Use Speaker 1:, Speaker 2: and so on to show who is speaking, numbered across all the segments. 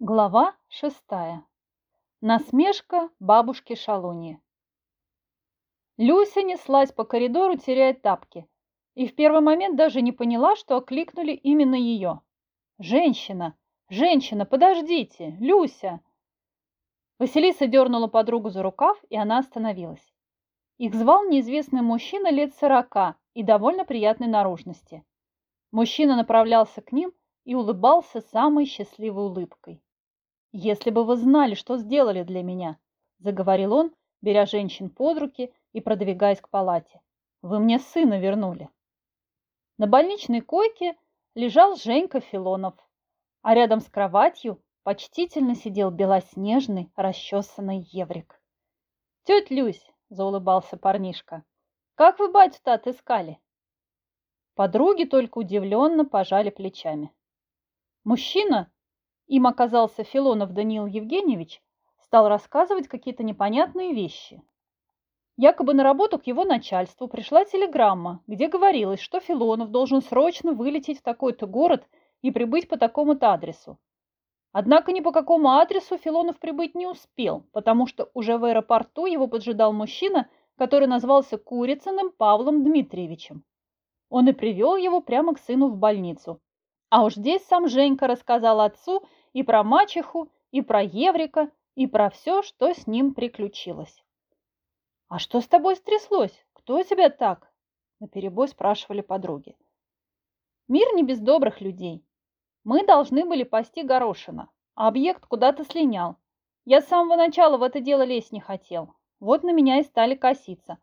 Speaker 1: Глава шестая. Насмешка бабушки Шалуни. Люся неслась по коридору, теряя тапки, и в первый момент даже не поняла, что окликнули именно ее. «Женщина! Женщина, подождите! Люся!» Василиса дернула подругу за рукав, и она остановилась. Их звал неизвестный мужчина лет сорока и довольно приятной наружности. Мужчина направлялся к ним и улыбался самой счастливой улыбкой. «Если бы вы знали, что сделали для меня», – заговорил он, беря женщин под руки и продвигаясь к палате. «Вы мне сына вернули». На больничной койке лежал Женька Филонов, а рядом с кроватью почтительно сидел белоснежный расчесанный еврик. «Тетя Люсь», – заулыбался парнишка, – «как вы батю-то отыскали?» Подруги только удивленно пожали плечами. Мужчина, им оказался Филонов Даниил Евгеньевич, стал рассказывать какие-то непонятные вещи. Якобы на работу к его начальству пришла телеграмма, где говорилось, что Филонов должен срочно вылететь в такой-то город и прибыть по такому-то адресу. Однако ни по какому адресу Филонов прибыть не успел, потому что уже в аэропорту его поджидал мужчина, который назвался Курицыным Павлом Дмитриевичем. Он и привел его прямо к сыну в больницу. А уж здесь сам Женька рассказал отцу, и про мачеху, и про Еврика, и про все, что с ним приключилось. «А что с тобой стряслось? Кто тебя так?» – наперебой спрашивали подруги. «Мир не без добрых людей. Мы должны были пасти горошина, а объект куда-то слинял. Я с самого начала в это дело лезть не хотел. Вот на меня и стали коситься.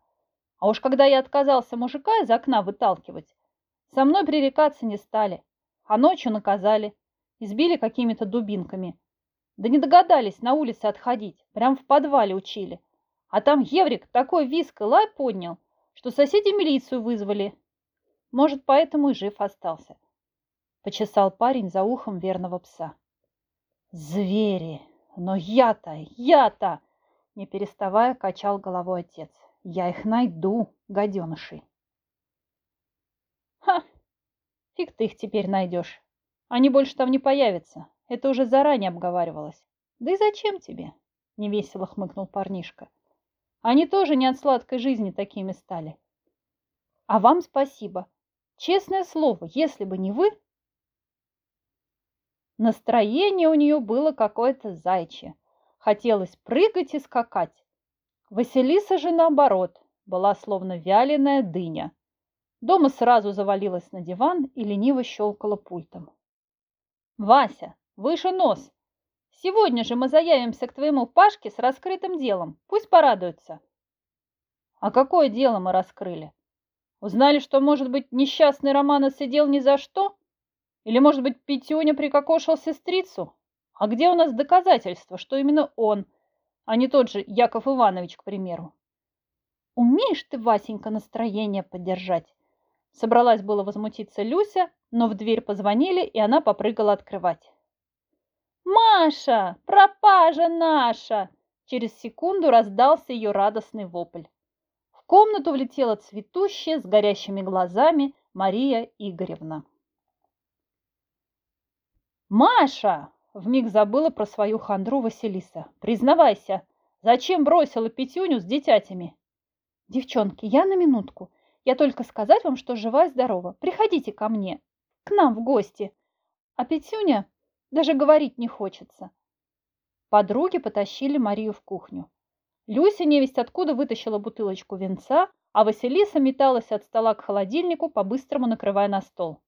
Speaker 1: А уж когда я отказался мужика из окна выталкивать, со мной пререкаться не стали, а ночью наказали. Избили какими-то дубинками. Да не догадались на улице отходить, прям в подвале учили. А там Еврик такой виск и лай поднял, что соседи милицию вызвали. Может, поэтому и жив остался. Почесал парень за ухом верного пса. Звери! Но я-то, я-то! Не переставая, качал головой отец. Я их найду, гаденыши. Ха! Фиг ты их теперь найдешь. Они больше там не появятся. Это уже заранее обговаривалось. Да и зачем тебе? Невесело хмыкнул парнишка. Они тоже не от сладкой жизни такими стали. А вам спасибо. Честное слово, если бы не вы... Настроение у нее было какое-то зайчье. Хотелось прыгать и скакать. Василиса же, наоборот, была словно вяленая дыня. Дома сразу завалилась на диван и лениво щелкала пультом. Вася, выше нос. Сегодня же мы заявимся к твоему Пашке с раскрытым делом. Пусть порадуется. А какое дело мы раскрыли? Узнали, что, может быть, несчастный Роман сидел ни за что? Или, может быть, Петюня прикокошил сестрицу? А где у нас доказательства, что именно он, а не тот же Яков Иванович, к примеру? Умеешь ты, Васенька, настроение поддержать? Собралась было возмутиться Люся, но в дверь позвонили, и она попрыгала открывать. «Маша! Пропажа наша!» Через секунду раздался ее радостный вопль. В комнату влетела цветущая с горящими глазами Мария Игоревна. «Маша!» – вмиг забыла про свою хандру Василиса. «Признавайся, зачем бросила Петюню с детятями?» «Девчонки, я на минутку. Я только сказать вам, что жива и здорова. Приходите ко мне, к нам в гости. А Петюня даже говорить не хочется. Подруги потащили Марию в кухню. Люся невесть откуда вытащила бутылочку венца, а Василиса металась от стола к холодильнику, по-быстрому накрывая на стол.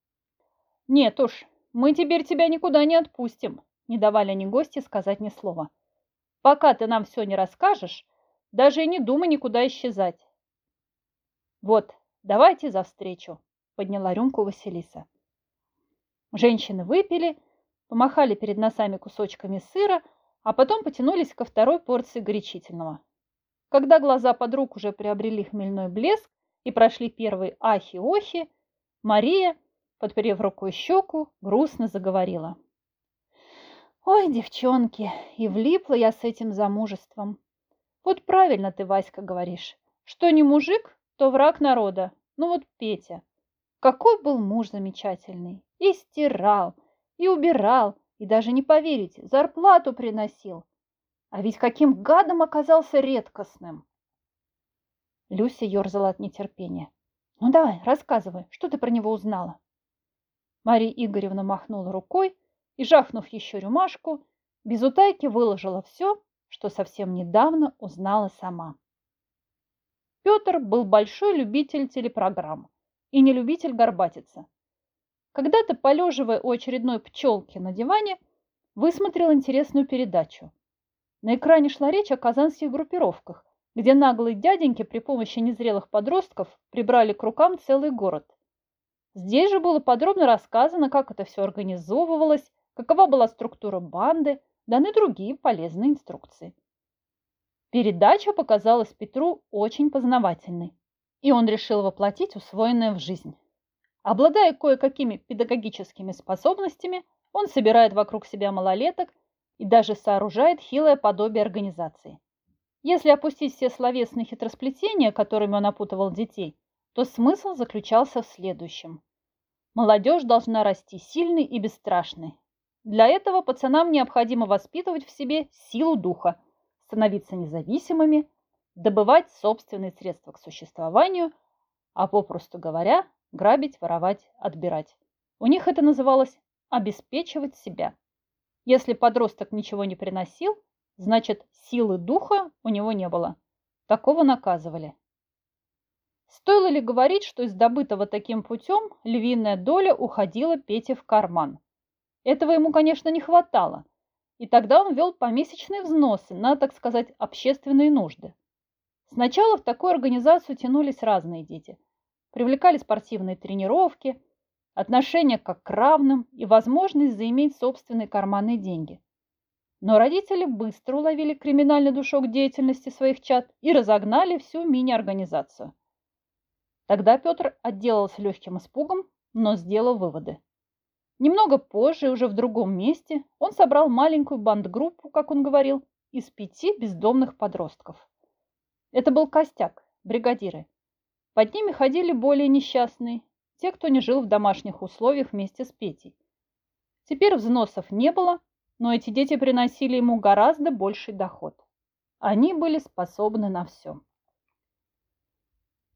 Speaker 1: «Нет уж, мы теперь тебя никуда не отпустим», не давали они гости сказать ни слова. «Пока ты нам все не расскажешь, даже и не думай никуда исчезать». «Вот, Давайте за встречу, подняла рюмку Василиса. Женщины выпили, помахали перед носами кусочками сыра, а потом потянулись ко второй порции горячительного. Когда глаза подруг уже приобрели хмельной блеск и прошли первые ахи-охи, Мария, подперев рукой щеку, грустно заговорила. «Ой, девчонки, и влипла я с этим замужеством. Вот правильно ты, Васька, говоришь, что не мужик, то враг народа. Ну вот Петя, какой был муж замечательный. И стирал, и убирал, И даже не поверите, зарплату приносил. А ведь каким гадом оказался редкостным. Люся ерзала от нетерпения. «Ну давай, рассказывай, что ты про него узнала?» Мария Игоревна махнула рукой и, жахнув еще рюмашку, без утайки выложила все, что совсем недавно узнала сама. Петр был большой любитель телепрограмм и не любитель горбатиться. Когда-то, полеживая у очередной пчелки на диване, высмотрел интересную передачу. На экране шла речь о казанских группировках, где наглые дяденьки при помощи незрелых подростков прибрали к рукам целый город. Здесь же было подробно рассказано, как это все организовывалось, какова была структура банды, даны другие полезные инструкции. Передача показалась Петру очень познавательной, и он решил воплотить усвоенное в жизнь. Обладая кое-какими педагогическими способностями, он собирает вокруг себя малолеток и даже сооружает хилое подобие организации. Если опустить все словесные хитросплетения, которыми он опутывал детей, то смысл заключался в следующем. Молодежь должна расти сильной и бесстрашной. Для этого пацанам необходимо воспитывать в себе силу духа, становиться независимыми, добывать собственные средства к существованию, а попросту говоря, грабить, воровать, отбирать. У них это называлось обеспечивать себя. Если подросток ничего не приносил, Значит, силы духа у него не было. Такого наказывали. Стоило ли говорить, что из добытого таким путем львиная доля уходила Пете в карман? Этого ему, конечно, не хватало. И тогда он вел помесячные взносы на, так сказать, общественные нужды. Сначала в такую организацию тянулись разные дети. Привлекали спортивные тренировки, отношения как к равным и возможность заиметь собственные карманные деньги. Но родители быстро уловили криминальный душок деятельности своих чад и разогнали всю мини-организацию. Тогда Петр отделался легким испугом, но сделал выводы. Немного позже, уже в другом месте, он собрал маленькую бандгруппу, как он говорил, из пяти бездомных подростков. Это был костяк, бригадиры. Под ними ходили более несчастные, те, кто не жил в домашних условиях вместе с Петей. Теперь взносов не было, но эти дети приносили ему гораздо больший доход. Они были способны на все.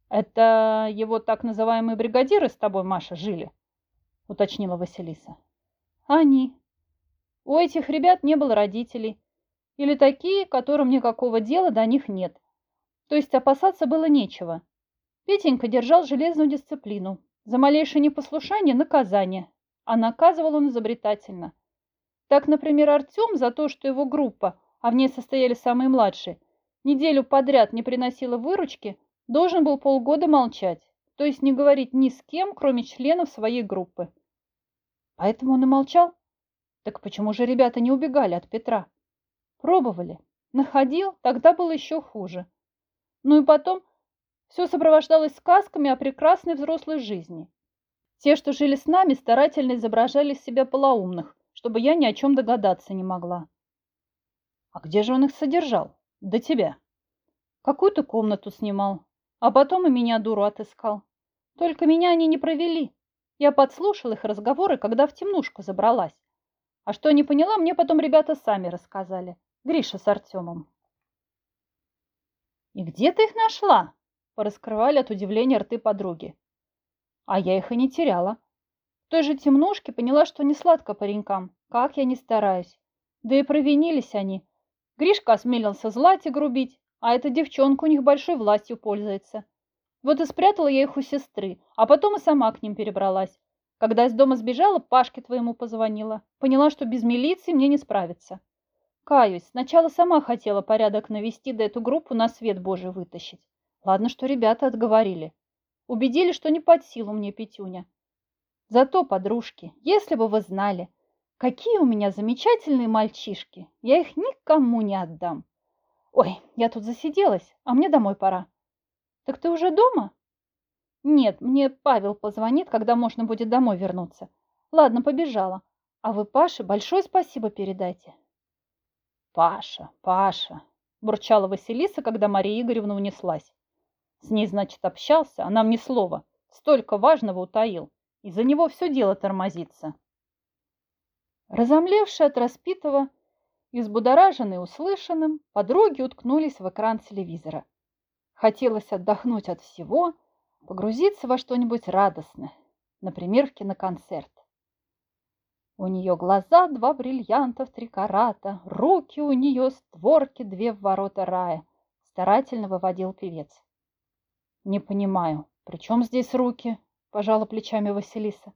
Speaker 1: «Это его так называемые бригадиры с тобой, Маша, жили?» – уточнила Василиса. «Они. У этих ребят не было родителей. Или такие, которым никакого дела до них нет. То есть опасаться было нечего. Петенька держал железную дисциплину. За малейшее непослушание – наказание. А наказывал он изобретательно – так, например, Артем за то, что его группа, а в ней состояли самые младшие, неделю подряд не приносила выручки, должен был полгода молчать, то есть не говорить ни с кем, кроме членов своей группы. Поэтому он и молчал. Так почему же ребята не убегали от Петра? Пробовали. Находил, тогда было еще хуже. Ну и потом все сопровождалось сказками о прекрасной взрослой жизни. Те, что жили с нами, старательно изображали себя полоумных, чтобы я ни о чем догадаться не могла. А где же он их содержал? До тебя. Какую-то комнату снимал, а потом и меня дуру отыскал. Только меня они не провели. Я подслушал их разговоры, когда в темнушку забралась. А что не поняла, мне потом ребята сами рассказали. Гриша с Артемом. «И где ты их нашла?» – пораскрывали от удивления рты подруги. А я их и не теряла той же темнушке поняла, что не сладко паренькам, как я не стараюсь. Да и провинились они. Гришка осмелился злать и грубить, а эта девчонка у них большой властью пользуется. Вот и спрятала я их у сестры, а потом и сама к ним перебралась. Когда из дома сбежала, Пашке твоему позвонила. Поняла, что без милиции мне не справиться. Каюсь, сначала сама хотела порядок навести, да эту группу на свет Божий вытащить. Ладно, что ребята отговорили. Убедили, что не под силу мне Петюня. Зато, подружки, если бы вы знали, какие у меня замечательные мальчишки, я их никому не отдам. Ой, я тут засиделась, а мне домой пора. Так ты уже дома? Нет, мне Павел позвонит, когда можно будет домой вернуться. Ладно, побежала. А вы Паше большое спасибо передайте. Паша, Паша, бурчала Василиса, когда Мария Игоревна унеслась. С ней, значит, общался, а нам ни слова. Столько важного утаил. Из-за него все дело тормозится. Разомлевшие от распитого и взбудораженные услышанным, подруги уткнулись в экран телевизора. Хотелось отдохнуть от всего, погрузиться во что-нибудь радостное, например, в киноконцерт. У нее глаза два бриллианта в три карата, руки у нее створки две в ворота рая, старательно выводил певец. Не понимаю, при чем здесь руки? Пожала плечами Василиса.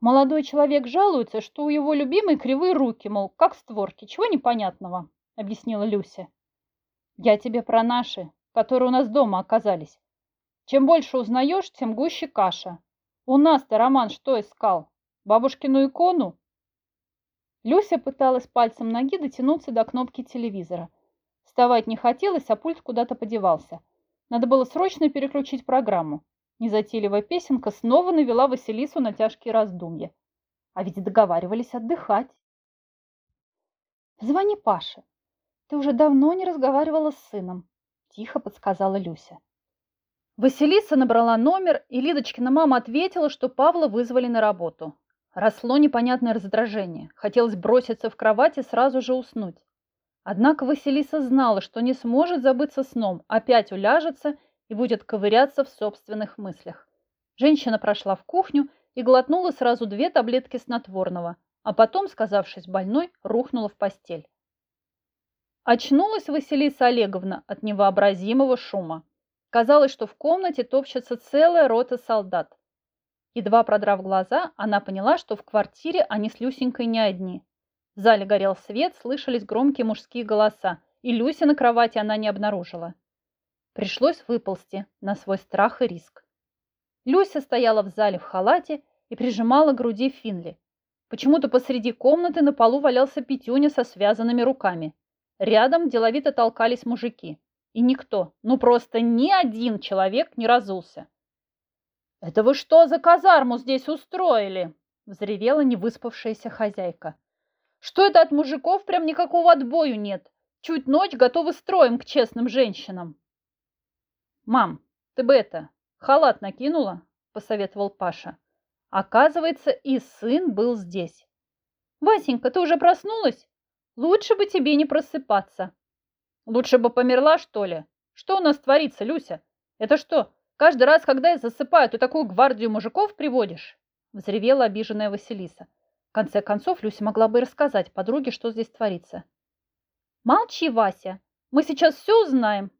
Speaker 1: Молодой человек жалуется, что у его любимой кривые руки, мол, как створки. Чего непонятного? Объяснила Люся. Я тебе про наши, которые у нас дома оказались. Чем больше узнаешь, тем гуще каша. У нас-то Роман что искал? Бабушкину икону? Люся пыталась пальцем ноги дотянуться до кнопки телевизора. Вставать не хотелось, а пульт куда-то подевался. Надо было срочно переключить программу. Незатейливая песенка снова навела Василису на тяжкие раздумья. А ведь договаривались отдыхать. «Звони Паше. Ты уже давно не разговаривала с сыном», – тихо подсказала Люся. Василиса набрала номер, и Лидочкина мама ответила, что Павла вызвали на работу. Росло непонятное раздражение. Хотелось броситься в кровать и сразу же уснуть. Однако Василиса знала, что не сможет забыться сном, опять уляжется и будет ковыряться в собственных мыслях. Женщина прошла в кухню и глотнула сразу две таблетки снотворного, а потом, сказавшись больной, рухнула в постель. Очнулась Василиса Олеговна от невообразимого шума. Казалось, что в комнате топчется целая рота солдат. Едва продрав глаза, она поняла, что в квартире они с Люсенькой не одни. В зале горел свет, слышались громкие мужские голоса, и Люси на кровати она не обнаружила. Пришлось выползти на свой страх и риск. Люся стояла в зале в халате и прижимала к груди Финли. Почему-то посреди комнаты на полу валялся Петюня со связанными руками. Рядом деловито толкались мужики. И никто, ну просто ни один человек не разулся. «Это вы что за казарму здесь устроили?» – взревела невыспавшаяся хозяйка. «Что это от мужиков прям никакого отбою нет? Чуть ночь готовы строем к честным женщинам». «Мам, ты бы это, халат накинула?» – посоветовал Паша. Оказывается, и сын был здесь. «Васенька, ты уже проснулась? Лучше бы тебе не просыпаться». «Лучше бы померла, что ли? Что у нас творится, Люся? Это что, Каждый раз, когда я засыпаю, ты такую гвардию мужиков приводишь?» Взревела обиженная Василиса. В конце концов, Люся могла бы и рассказать подруге, что здесь творится. «Молчи, Вася, мы сейчас все узнаем».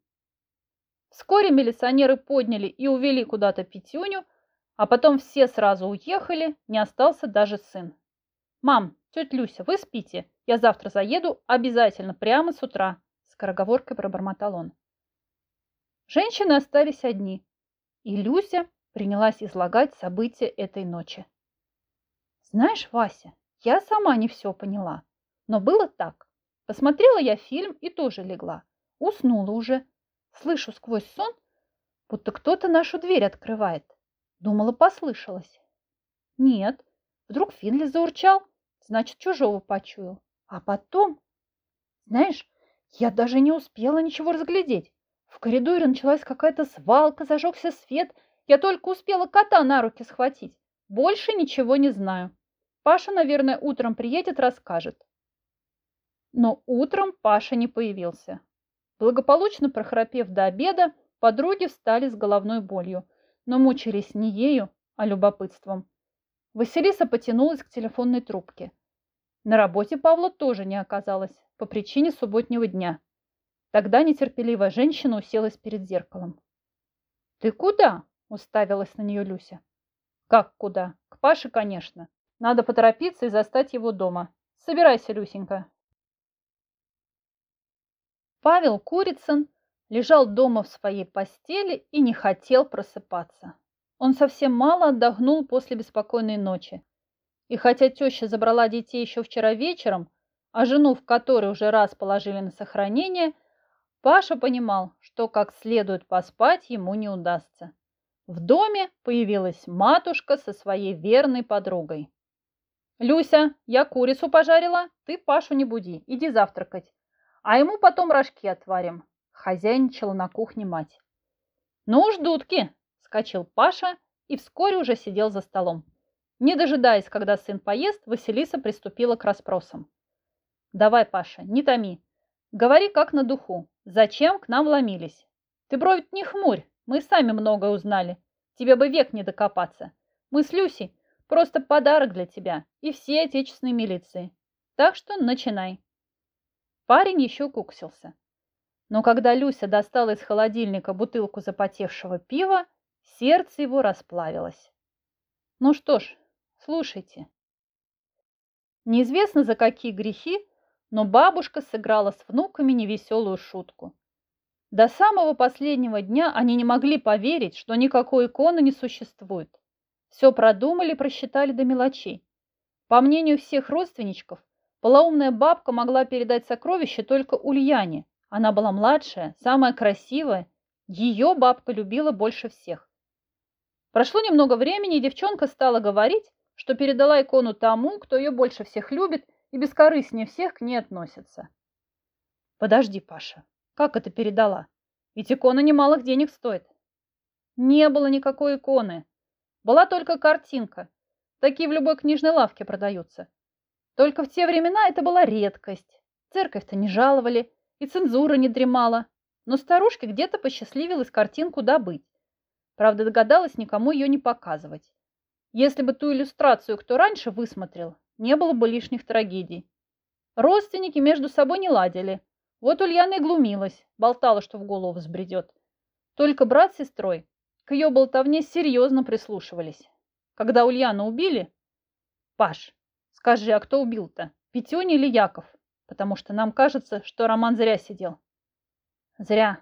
Speaker 1: Вскоре милиционеры подняли и увели куда-то Петюню, а потом все сразу уехали, не остался даже сын. «Мам, тетя Люся, вы спите? Я завтра заеду обязательно, прямо с утра», – скороговоркой пробормотал он. Женщины остались одни. И Люся принялась излагать события этой ночи. Знаешь, Вася, я сама не все поняла. Но было так. Посмотрела я фильм и тоже легла. Уснула уже. Слышу сквозь сон, будто кто-то нашу дверь открывает. Думала, послышалось. Нет. Вдруг Финли заурчал, значит, чужого почуял. А потом... Знаешь, я даже не успела ничего разглядеть. В коридоре началась какая-то свалка, зажегся свет. Я только успела кота на руки схватить. Больше ничего не знаю. Паша, наверное, утром приедет, расскажет. Но утром Паша не появился. Благополучно прохрапев до обеда, подруги встали с головной болью, но мучились не ею, а любопытством. Василиса потянулась к телефонной трубке. На работе Павла тоже не оказалось по причине субботнего дня. Тогда нетерпеливая женщина уселась перед зеркалом. «Ты куда?» – уставилась на нее Люся. «Как куда? К Паше, конечно. Надо поторопиться и застать его дома. Собирайся, Люсенька». Павел Курицын лежал дома в своей постели и не хотел просыпаться. Он совсем мало отдохнул после беспокойной ночи. И хотя теща забрала детей еще вчера вечером, а жену, в которой уже раз положили на сохранение, Паша понимал, что как следует поспать ему не удастся. В доме появилась матушка со своей верной подругой. «Люся, я курицу пожарила, ты Пашу не буди, иди завтракать. А ему потом рожки отварим», – хозяйничала на кухне мать. «Ну уж, дудки!» – скачал Паша и вскоре уже сидел за столом. Не дожидаясь, когда сын поест, Василиса приступила к расспросам. «Давай, Паша, не томи. Говори как на духу. Зачем к нам вломились? Ты бровь не хмурь, мы сами многое узнали. Тебе бы век не докопаться. Мы с Люсей просто подарок для тебя и всей отечественной милиции. Так что начинай». Парень еще куксился. Но когда Люся достала из холодильника бутылку запотевшего пива, сердце его расплавилось. Ну что ж, слушайте. Неизвестно за какие грехи, но бабушка сыграла с внуками невеселую шутку. До самого последнего дня они не могли поверить, что никакой иконы не существует. Все продумали, просчитали до мелочей. По мнению всех родственничков, полоумная бабка могла передать сокровище только Ульяне. Она была младшая, самая красивая. Ее бабка любила больше всех. Прошло немного времени, и девчонка стала говорить, что передала икону тому, кто ее больше всех любит и бескорыстнее всех к ней относится. Подожди, Паша, как это передала? Ведь икона немалых денег стоит. Не было никакой иконы. Была только картинка. Такие в любой книжной лавке продаются. Только в те времена это была редкость. Церковь-то не жаловали, и цензура не дремала. Но старушке где-то посчастливилось картинку добыть. Правда, догадалась никому ее не показывать. Если бы ту иллюстрацию кто раньше высмотрел, не было бы лишних трагедий. Родственники между собой не ладили. Вот Ульяна и глумилась, болтала, что в голову взбредет. Только брат с сестрой к ее болтовне серьезно прислушивались. Когда Ульяну убили... Паш, скажи, а кто убил-то? Петюня или Яков? Потому что нам кажется, что Роман зря сидел. Зря.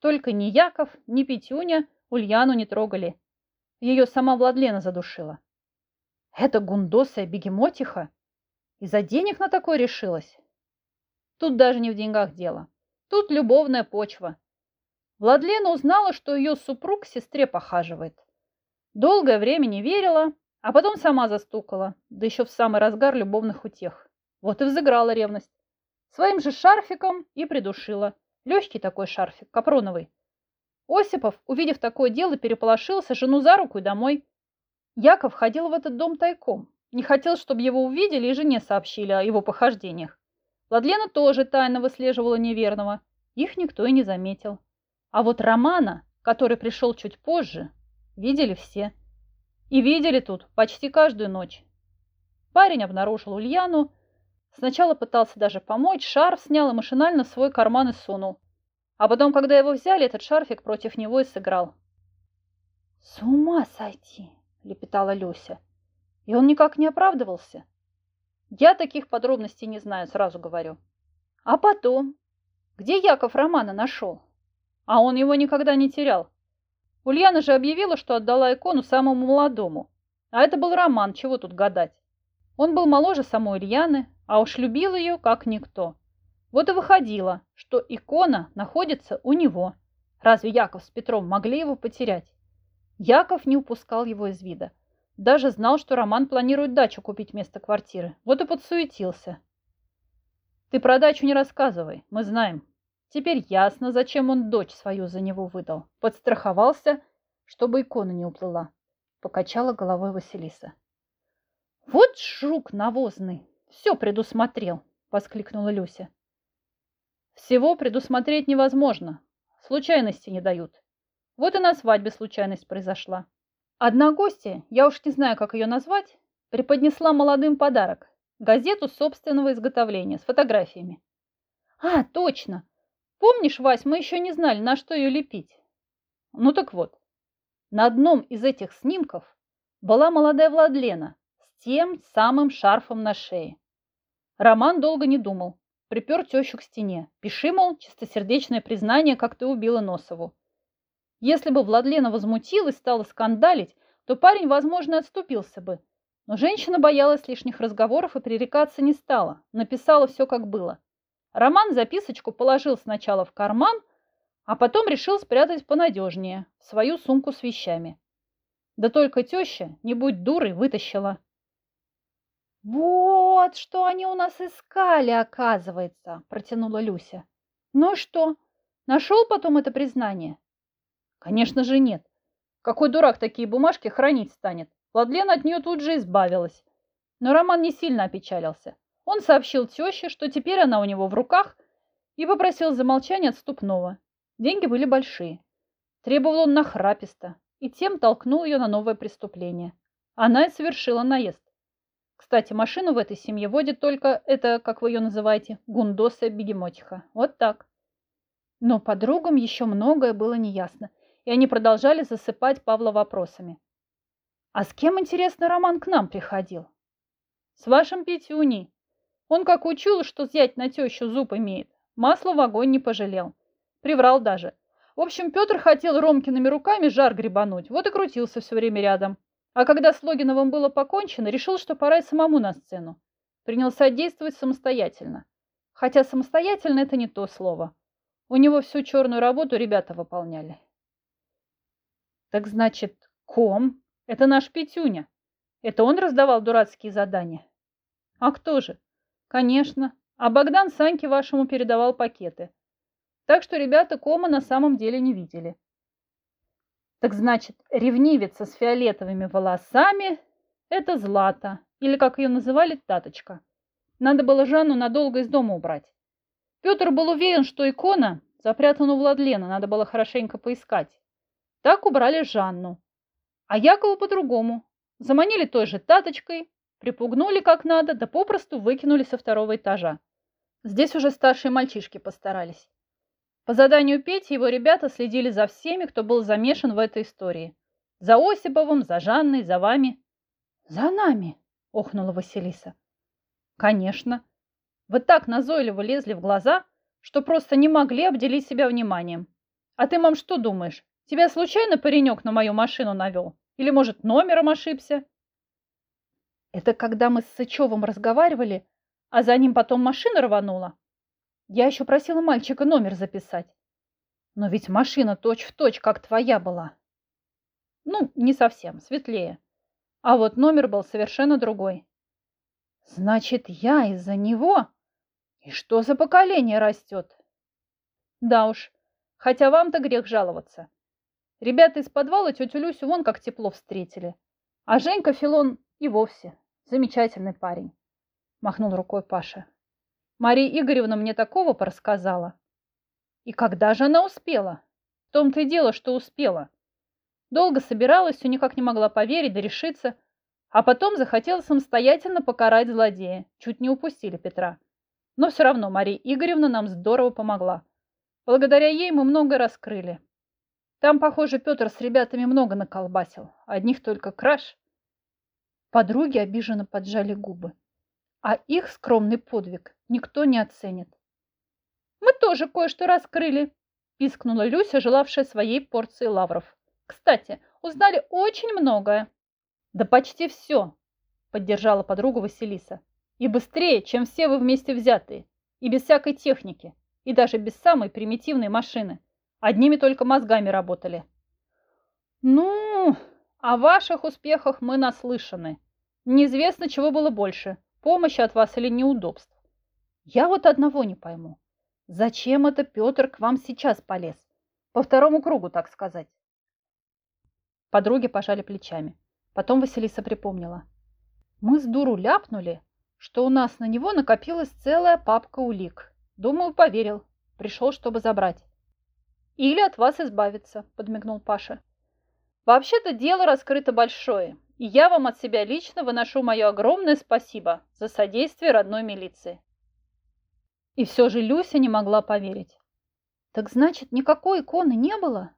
Speaker 1: Только ни Яков, ни Петюня Ульяну не трогали. Ее сама Владлена задушила. Это гундосая бегемотиха? Из-за денег на такое решилась? Тут даже не в деньгах дело. Тут любовная почва. Владлена узнала, что ее супруг к сестре похаживает. Долгое время не верила, а потом сама застукала, да еще в самый разгар любовных утех. Вот и взыграла ревность. Своим же шарфиком и придушила. Легкий такой шарфик, капроновый. Осипов, увидев такое дело, переполошился, жену за руку и домой. Яков ходил в этот дом тайком. Не хотел, чтобы его увидели и жене сообщили о его похождениях. Владлена тоже тайно выслеживала неверного. Их никто и не заметил. А вот Романа, который пришел чуть позже, видели все. И видели тут почти каждую ночь. Парень обнаружил Ульяну. Сначала пытался даже помочь, шарф снял и машинально свой карман и сунул. А потом, когда его взяли, этот шарфик против него и сыграл. «С ума сойти!» – лепетала Люся. И он никак не оправдывался. Я таких подробностей не знаю, сразу говорю. А потом? Где Яков Романа нашел? А он его никогда не терял. Ульяна же объявила, что отдала икону самому молодому. А это был Роман, чего тут гадать. Он был моложе самой Ульяны, а уж любил ее как никто. Вот и выходило, что икона находится у него. Разве Яков с Петром могли его потерять? Яков не упускал его из вида. Даже знал, что Роман планирует дачу купить вместо квартиры. Вот и подсуетился. Ты про дачу не рассказывай, мы знаем. Теперь ясно, зачем он дочь свою за него выдал. Подстраховался, чтобы икона не уплыла. Покачала головой Василиса. Вот жук навозный, все предусмотрел, воскликнула Люся. Всего предусмотреть невозможно. Случайности не дают. Вот и на свадьбе случайность произошла. Одна гостья, я уж не знаю, как ее назвать, преподнесла молодым подарок. Газету собственного изготовления с фотографиями. А, точно. Помнишь, Вась, мы еще не знали, на что ее лепить. Ну так вот, на одном из этих снимков была молодая Владлена с тем самым шарфом на шее. Роман долго не думал припер тещу к стене. Пиши, мол, чистосердечное признание, как ты убила Носову. Если бы Владлена возмутилась, стала скандалить, то парень, возможно, отступился бы. Но женщина боялась лишних разговоров и пререкаться не стала. Написала все, как было. Роман записочку положил сначала в карман, а потом решил спрятать понадежнее, в свою сумку с вещами. Да только теща, не будь дурой, вытащила. «Вот что они у нас искали, оказывается», – протянула Люся. «Ну что, нашел потом это признание?» «Конечно же нет. Какой дурак такие бумажки хранить станет? Владлена от нее тут же избавилась. Но Роман не сильно опечалился. Он сообщил теще, что теперь она у него в руках, и попросил замолчания отступного. Деньги были большие. Требовал он нахраписто, и тем толкнул ее на новое преступление. Она и совершила наезд. Кстати, машину в этой семье водит только это, как вы ее называете, гундоса бегемотиха. Вот так. Но подругам еще многое было неясно, и они продолжали засыпать Павла вопросами. «А с кем, интересно, Роман к нам приходил?» «С вашим Петюней. Он как учил, что зять на тещу зуб имеет. Масло в огонь не пожалел. Приврал даже. В общем, Петр хотел Ромкиными руками жар гребануть, вот и крутился все время рядом. А когда с Логиновым было покончено, решил, что пора и самому на сцену. Принялся действовать самостоятельно. Хотя самостоятельно это не то слово. У него всю черную работу ребята выполняли. Так значит, ком – это наш Петюня. Это он раздавал дурацкие задания? А кто же? Конечно. А Богдан Саньке вашему передавал пакеты. Так что ребята кома на самом деле не видели. Так значит, ревнивица с фиолетовыми волосами – это Злата, или, как ее называли, Таточка. Надо было Жанну надолго из дома убрать. Петр был уверен, что икона запрятана у Владлена, надо было хорошенько поискать. Так убрали Жанну. А Якову по-другому. Заманили той же Таточкой, припугнули как надо, да попросту выкинули со второго этажа. Здесь уже старшие мальчишки постарались. По заданию Пети его ребята следили за всеми, кто был замешан в этой истории. За Осиповым, за Жанной, за вами. «За нами!» – охнула Василиса. «Конечно. Вы так назойливо лезли в глаза, что просто не могли обделить себя вниманием. А ты, мам, что думаешь? Тебя случайно паренек на мою машину навел? Или, может, номером ошибся?» Это когда мы с Сычевым разговаривали, а за ним потом машина рванула. Я еще просила мальчика номер записать. Но ведь машина точь-в-точь, точь, как твоя была. Ну, не совсем, светлее. А вот номер был совершенно другой. Значит, я из-за него? И что за поколение растет? Да уж, хотя вам-то грех жаловаться. Ребята из подвала тетю Люсю вон как тепло встретили. А Женька Филон и вовсе замечательный парень. Махнул рукой Паша. Мария Игоревна мне такого порассказала. И когда же она успела? В том-то и дело, что успела. Долго собиралась, все никак не могла поверить да решиться, а потом захотела самостоятельно покарать злодея. Чуть не упустили Петра. Но все равно Мария Игоревна нам здорово помогла. Благодаря ей мы много раскрыли. Там, похоже, Петр с ребятами много наколбасил. Одних только краш. Подруги обиженно поджали губы а их скромный подвиг никто не оценит. «Мы тоже кое-что раскрыли», – пискнула Люся, желавшая своей порции лавров. «Кстати, узнали очень многое». «Да почти все», – поддержала подругу Василиса. «И быстрее, чем все вы вместе взятые, и без всякой техники, и даже без самой примитивной машины. Одними только мозгами работали». «Ну, о ваших успехах мы наслышаны. Неизвестно, чего было больше – помощи от вас или неудобств. Я вот одного не пойму. Зачем это Петр к вам сейчас полез? По второму кругу, так сказать. Подруги пожали плечами. Потом Василиса припомнила. Мы с дуру ляпнули, что у нас на него накопилась целая папка улик. Думаю, поверил. Пришел, чтобы забрать. Или от вас избавиться, подмигнул Паша. Вообще-то дело раскрыто большое, и я вам от себя лично выношу мое огромное спасибо за содействие родной милиции. И все же Люся не могла поверить. Так значит, никакой иконы не было?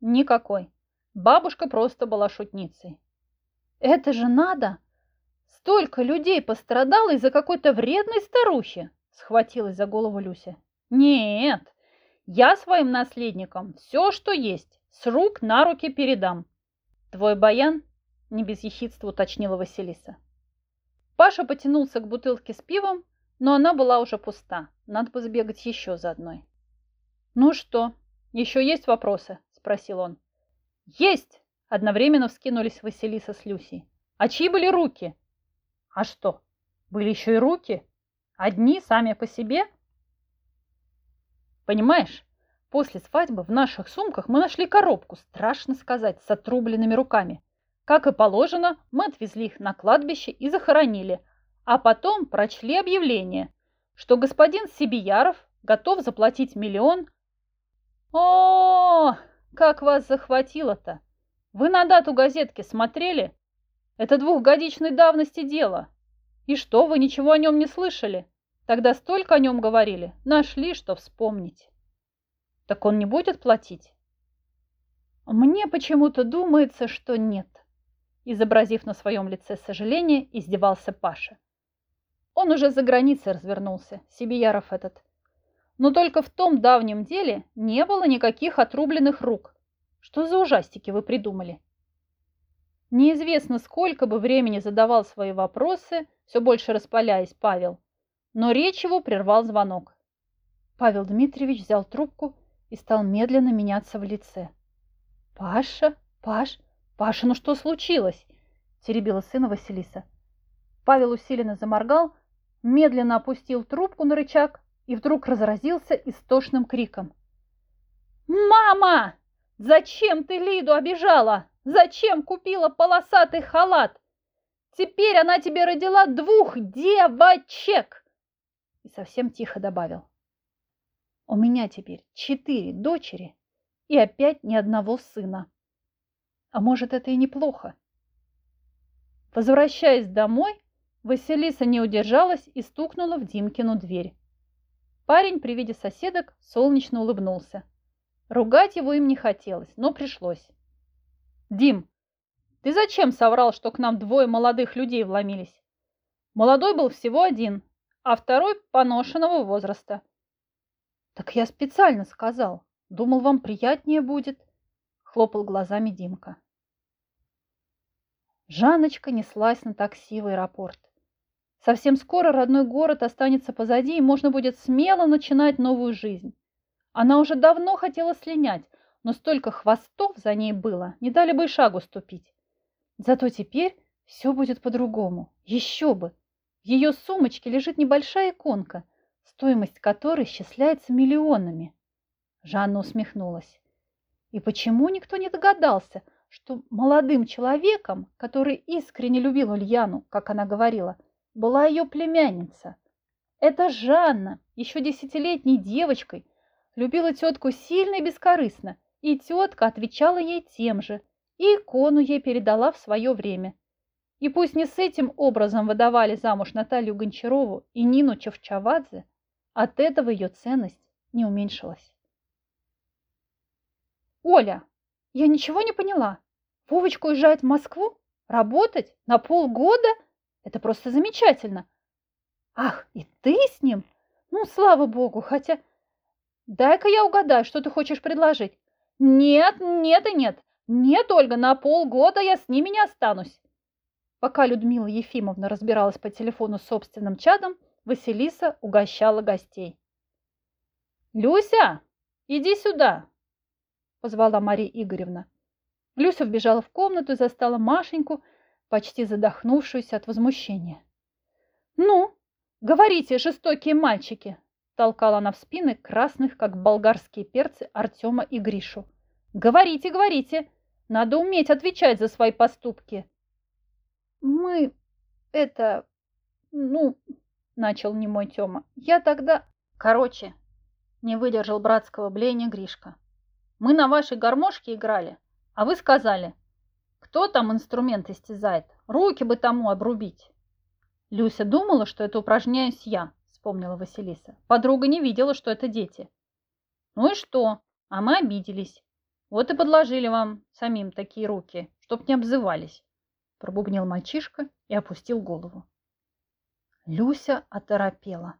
Speaker 1: Никакой. Бабушка просто была шутницей. Это же надо! Столько людей пострадало из-за какой-то вредной старухи, схватилась за голову Люся. Нет, я своим наследникам все, что есть, с рук на руки передам. Твой баян не без ехидства уточнила Василиса. Паша потянулся к бутылке с пивом, но она была уже пуста. Надо бы сбегать еще за одной. «Ну что, еще есть вопросы?» – спросил он. «Есть!» – одновременно вскинулись Василиса с Люсей. «А чьи были руки?» «А что, были еще и руки? Одни сами по себе?» «Понимаешь, после свадьбы в наших сумках мы нашли коробку, страшно сказать, с отрубленными руками. Как и положено, мы отвезли их на кладбище и захоронили, а потом прочли объявление, что господин Сибияров готов заплатить миллион. О, как вас захватило-то! Вы на дату газетки смотрели? Это двухгодичной давности дело. И что, вы ничего о нем не слышали? Тогда столько о нем говорили, нашли, что вспомнить. Так он не будет платить? Мне почему-то думается, что нет. Изобразив на своем лице сожаление, издевался Паша. Он уже за границей развернулся, Сибияров этот. Но только в том давнем деле не было никаких отрубленных рук. Что за ужастики вы придумали? Неизвестно, сколько бы времени задавал свои вопросы, все больше распаляясь Павел, но речь его прервал звонок. Павел Дмитриевич взял трубку и стал медленно меняться в лице. «Паша? Паш? Паша, ну что случилось?» – теребила сына Василиса. Павел усиленно заморгал, медленно опустил трубку на рычаг и вдруг разразился истошным криком. «Мама! Зачем ты Лиду обижала? Зачем купила полосатый халат? Теперь она тебе родила двух девочек!» И совсем тихо добавил. «У меня теперь четыре дочери и опять ни одного сына. А может, это и неплохо?» Возвращаясь домой, Василиса не удержалась и стукнула в Димкину дверь. Парень при виде соседок солнечно улыбнулся. Ругать его им не хотелось, но пришлось. «Дим, ты зачем соврал, что к нам двое молодых людей вломились? Молодой был всего один, а второй поношенного возраста». «Так я специально сказал. Думал, вам приятнее будет», — хлопал глазами Димка. Жанночка неслась на такси в аэропорт. Совсем скоро родной город останется позади, и можно будет смело начинать новую жизнь. Она уже давно хотела слинять, но столько хвостов за ней было, не дали бы и шагу ступить. Зато теперь все будет по-другому. Еще бы! В ее сумочке лежит небольшая иконка, стоимость которой исчисляется миллионами. Жанна усмехнулась. И почему никто не догадался, что молодым человеком, который искренне любил Ульяну, как она говорила, была ее племянница. Эта Жанна, еще десятилетней девочкой, любила тетку сильно и бескорыстно, и тетка отвечала ей тем же, и икону ей передала в свое время. И пусть не с этим образом выдавали замуж Наталью Гончарову и Нину Чевчавадзе, от этого ее ценность не уменьшилась. «Оля, я ничего не поняла. Вовочка уезжает в Москву? Работать? На полгода?» Это просто замечательно. Ах, и ты с ним? Ну, слава богу, хотя... Дай-ка я угадаю, что ты хочешь предложить. Нет, нет и нет. Нет, Ольга, на полгода я с ними не останусь. Пока Людмила Ефимовна разбиралась по телефону с собственным чадом, Василиса угощала гостей. «Люся, иди сюда!» – позвала Мария Игоревна. Люся вбежала в комнату и застала Машеньку, почти задохнувшуюся от возмущения. «Ну, говорите, жестокие мальчики!» толкала она в спины красных, как болгарские перцы, Артема и Гришу. «Говорите, говорите! Надо уметь отвечать за свои поступки!» «Мы... это... ну...» — начал немой Тёма. «Я тогда...» «Короче...» — не выдержал братского блеяния Гришка. «Мы на вашей гармошке играли, а вы сказали, кто там инструмент истязает? Руки бы тому обрубить. Люся думала, что это упражняюсь я, вспомнила Василиса. Подруга не видела, что это дети. Ну и что? А мы обиделись. Вот и подложили вам самим такие руки, чтоб не обзывались. Пробубнил мальчишка и опустил голову. Люся оторопела.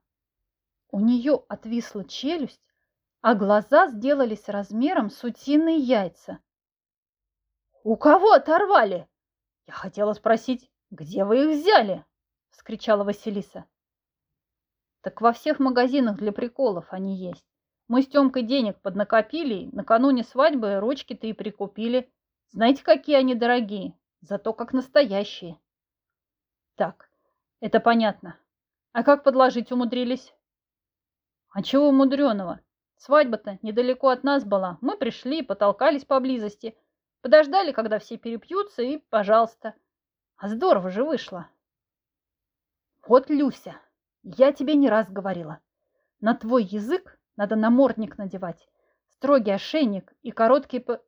Speaker 1: У нее отвисла челюсть, а глаза сделались размером с утиные яйца. «У кого оторвали?» «Я хотела спросить, где вы их взяли?» – вскричала Василиса. «Так во всех магазинах для приколов они есть. Мы с Тёмкой денег поднакопили, накануне свадьбы ручки-то и прикупили. Знаете, какие они дорогие, зато как настоящие». «Так, это понятно. А как подложить умудрились?» «А чего мудреного? Свадьба-то недалеко от нас была. Мы пришли, потолкались поблизости» Подождали, когда все перепьются, и пожалуйста. А здорово же вышло. Вот, Люся, я тебе не раз говорила. На твой язык надо намордник надевать, строгий ошейник и короткий п...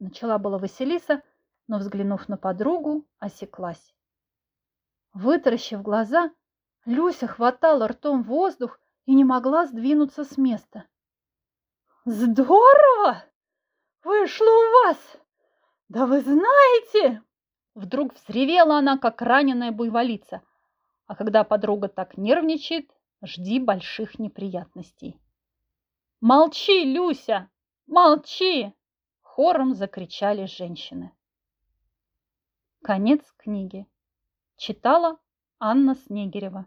Speaker 1: Начала была Василиса, но, взглянув на подругу, осеклась. Вытаращив глаза, Люся хватала ртом воздух и не могла сдвинуться с места. «Здорово! Вышло у вас! Да вы знаете!» Вдруг взревела она, как раненая буйволица. А когда подруга так нервничает, жди больших неприятностей. «Молчи, Люся! Молчи!» Хором закричали женщины. Конец книги. Читала Анна Снегирева.